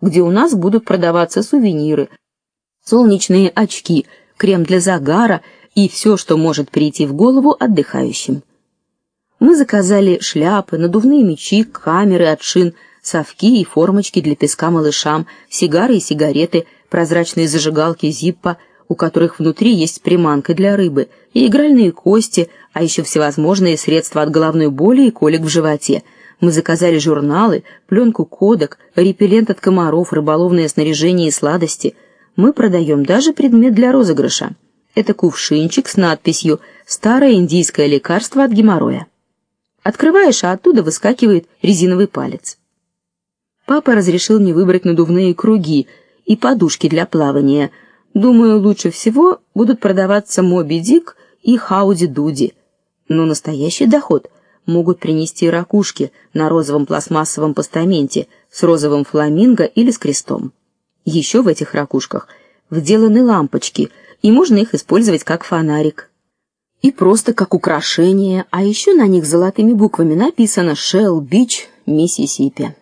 где у нас будут продаваться сувениры, солнечные очки, крем для загара и все, что может прийти в голову отдыхающим. Мы заказали шляпы, надувные мечи, камеры от шин, совки и формочки для песка малышам, сигары и сигареты, прозрачные зажигалки Зиппо, у которых внутри есть приманка для рыбы, и игральные кости, а еще всевозможные средства от головной боли и колик в животе. Мы заказали журналы, пленку кодек, репеллент от комаров, рыболовное снаряжение и сладости. Мы продаем даже предмет для розыгрыша. Это кувшинчик с надписью «Старое индийское лекарство от геморроя». Открываешь, а оттуда выскакивает резиновый палец. Папа разрешил мне выбрать надувные круги и подушки для плавания – Думаю, лучше всего будут продаваться Моби Дик и Хауди Дуди. Но настоящий доход могут принести ракушки на розовом пластмассовом постаменте с розовым фламинго или с крестом. Еще в этих ракушках вделаны лампочки, и можно их использовать как фонарик. И просто как украшение, а еще на них золотыми буквами написано Shell Beach, Миссисипи.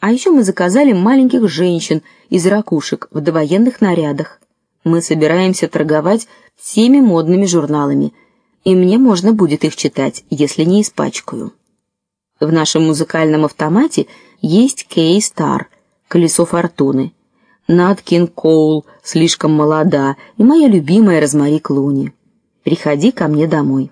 А еще мы заказали маленьких женщин из ракушек в довоенных нарядах. Мы собираемся торговать всеми модными журналами, и мне можно будет их читать, если не испачкаю. В нашем музыкальном автомате есть Кей-Стар, колесо фортуны, Наткин Коул, слишком молода, и моя любимая Розмари Клуни. Приходи ко мне домой.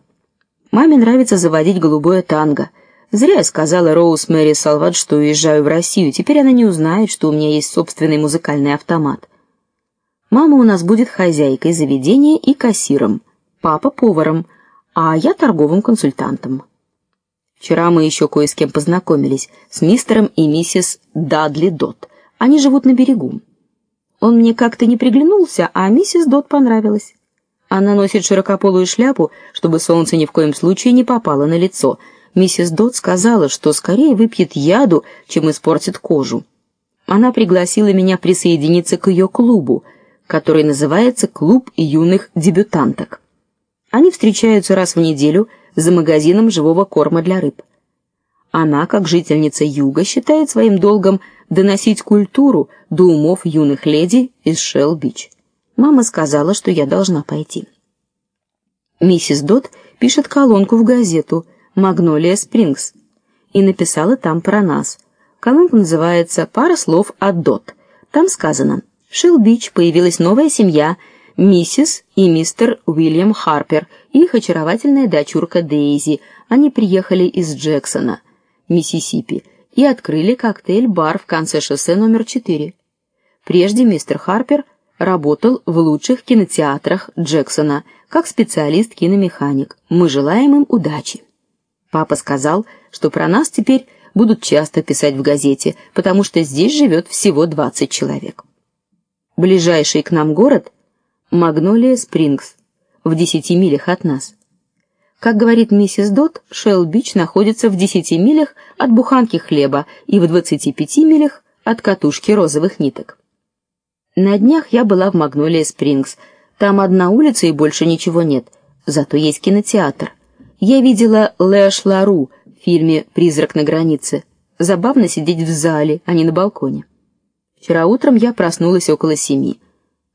Маме нравится заводить голубое танго. Зря я сказала Роуз Мэри Салват, что уезжаю в Россию. Теперь она не узнает, что у меня есть собственный музыкальный автомат. Мама у нас будет хозяйкой заведения и кассиром, папа поваром, а я торговым консультантом. Вчера мы еще кое с кем познакомились, с мистером и миссис Дадли Дот. Они живут на берегу. Он мне как-то не приглянулся, а миссис Дот понравилась. Она носит широкополую шляпу, чтобы солнце ни в коем случае не попало на лицо. Миссис Дот сказала, что скорее выпьет яду, чем испортит кожу. Она пригласила меня присоединиться к ее клубу который называется Клуб юных дебютанток. Они встречаются раз в неделю за магазином живого корма для рыб. Она, как жительница Юга, считает своим долгом доносить культуру до умов юных леди из Шелл-Бич. Мама сказала, что я должна пойти. Миссис Дот пишет колонку в газету Магнолия Спрингс и написала там про нас. Колонка называется Пара слов от Дот. Там сказано: Шилбич появилась новая семья, миссис и мистер Уильям Харпер и их очаровательная дочурка Дейзи. Они приехали из Джексона, Миссисипи, и открыли коктейль-бар в конце шоссе номер 4. Прежде мистер Харпер работал в лучших кинотеатрах Джексона как специалист-киномеханик. Мы желаем им удачи. Папа сказал, что про нас теперь будут часто писать в газете, потому что здесь живет всего 20 человек. Ближайший к нам город Магнолия Спрингс, в 10 милях от нас. Как говорит миссис Дот, Шелл-Бич находится в 10 милях от буханки хлеба и в 25 милях от катушки розовых ниток. На днях я была в Магнолия Спрингс. Там одна улица и больше ничего нет, зато есть кинотеатр. Я видела Лэш Лару в фильме Призрак на границе. Забавно сидеть в зале, а не на балконе. Вчера утром я проснулась около семи.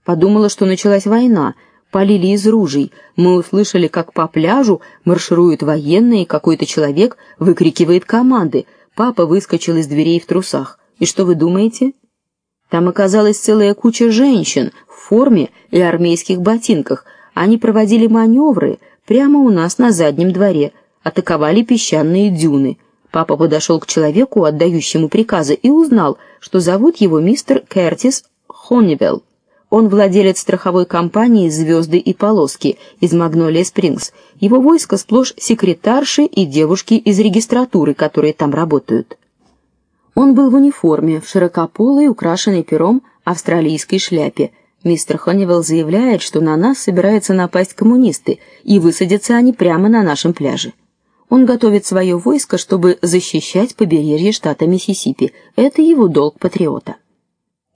Подумала, что началась война. Полили из ружей. Мы услышали, как по пляжу маршируют военные, какой-то человек выкрикивает команды. Папа выскочил из дверей в трусах. И что вы думаете? Там оказалась целая куча женщин в форме и армейских ботинках. Они проводили маневры прямо у нас на заднем дворе, атаковали песчаные дюны. Папа подошел к человеку, отдающему приказы, и узнал, что зовут его мистер Кертис Хоннивелл. Он владелец страховой компании Звезды и полоски из Магнолия Спрингс. Его войско сплошь секретарши и девушки из регистратуры, которые там работают. Он был в униформе, в широкополой, украшенной пером австралийской шляпе. Мистер Хоннивелл заявляет, что на нас собираются напасть коммунисты, и высадятся они прямо на нашем пляже. Он готовит свое войско, чтобы защищать побережье штата Миссисипи. Это его долг патриота.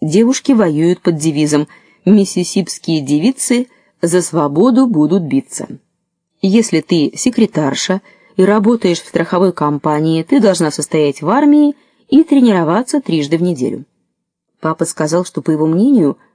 Девушки воюют под девизом: "Миссисипские девицы за свободу будут биться". Если ты секретарша и работаешь в страховой компании, ты должна состоять в армии и тренироваться трижды в неделю. Папа сказал, что по его мнению